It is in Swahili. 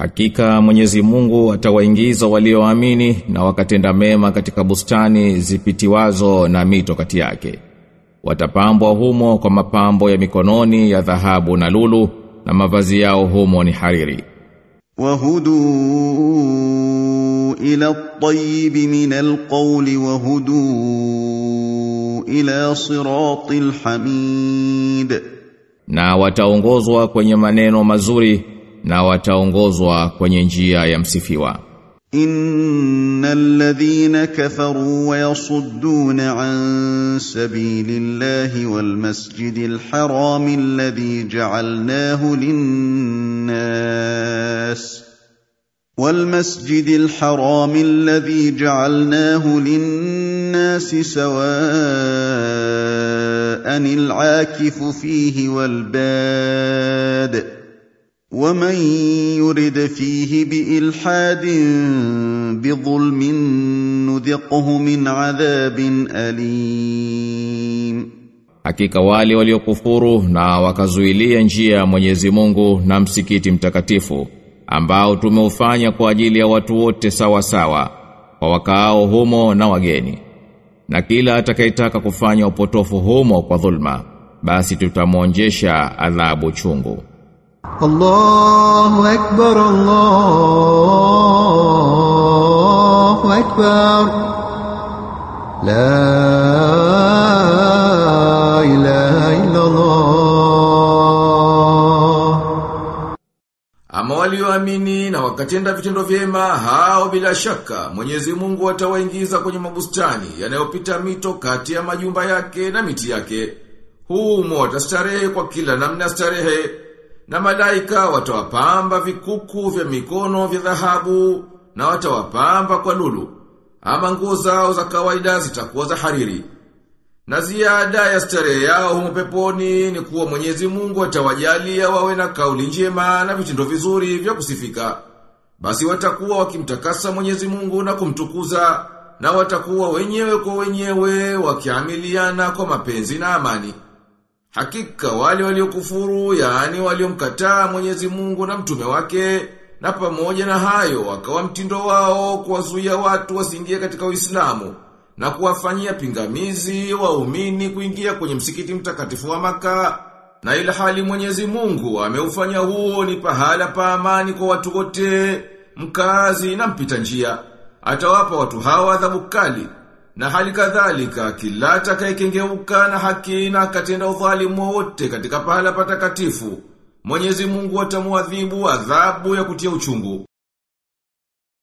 Hakika Mwenyezi Mungu atawaingiza walioamini na wakatenda mema katika bustani zipitiwazo na mito kati yake. Watapambwa humo kwa mapambo ya mikononi ya dhahabu na lulu na mavazi yao humo ni hariri. Wahudu ila at-tayyib min al-qawl wa hudu ila siratil hamid. Na wataongozwa kwenye maneno mazuri na wataongozwa kwenye njia ya msifiwa innal ladhina kafaru wa yasudduna an sabilillahi wal masjidil haram alladhi ja'alnahu lin-nas والمسجد الحرام الذي جعلناه للناس سواء العاكف فيه والباد ومن يرد فيه بالحاد بظلم نذقه من عذاب اليم Hakika wale waliokufuru na wakazuilia njia ya Mwenyezi Mungu na msikiti mtakatifu ambao tumeufanya kwa ajili ya watu wote sawa sawa kwa wakaao humo na wageni. Na kila atakayetaka kufanya upotofu humo kwa dhulma basi tutamwonjesha adhabu chungu. Allahu Ekber, Allahu Ekber. La ilahe illallah. Ama walioamini na wakatenda vitendo vyema hao bila shaka Mwenyezi Mungu atawaingiza kwenye mabustani yanayopita mito kati ya majumba yake na miti yake. Humo watastarehe kwa kila namna starehe na malaika watawapamba vikuku vya mikono vya dhahabu na watawapamba kwa lulu. Ama nguo zao za kawaida zitakuwa za hariri. Na ziada ya starehe yao humo peponi ni kuwa Mwenyezi Mungu atawajalia wawe na kauli njema na vitendo vizuri vya kusifika. Basi watakuwa wakimtakasa Mwenyezi Mungu na kumtukuza na watakuwa wenyewe kwa wenyewe wakiamiliana kwa mapenzi na amani. Hakika wale waliokufuru yaani waliomkataa Mwenyezi Mungu na mtume wake na pamoja na hayo wakawa mtindo wao kuwazuia watu wasiingie katika Uislamu na kuwafanyia pingamizi waumini kuingia kwenye msikiti mtakatifu wa maka na ila hali Mwenyezi Mungu ameufanya huo ni pahala pa amani kwa watu wote mkazi na mpita njia. Atawapa watu hawa adhabu kali na hali kadhalika kila atakayekengeuka na haki na akatenda udhalimu wote katika pahala patakatifu Mwenyezi Mungu atamuadhibu adhabu ya kutia uchungu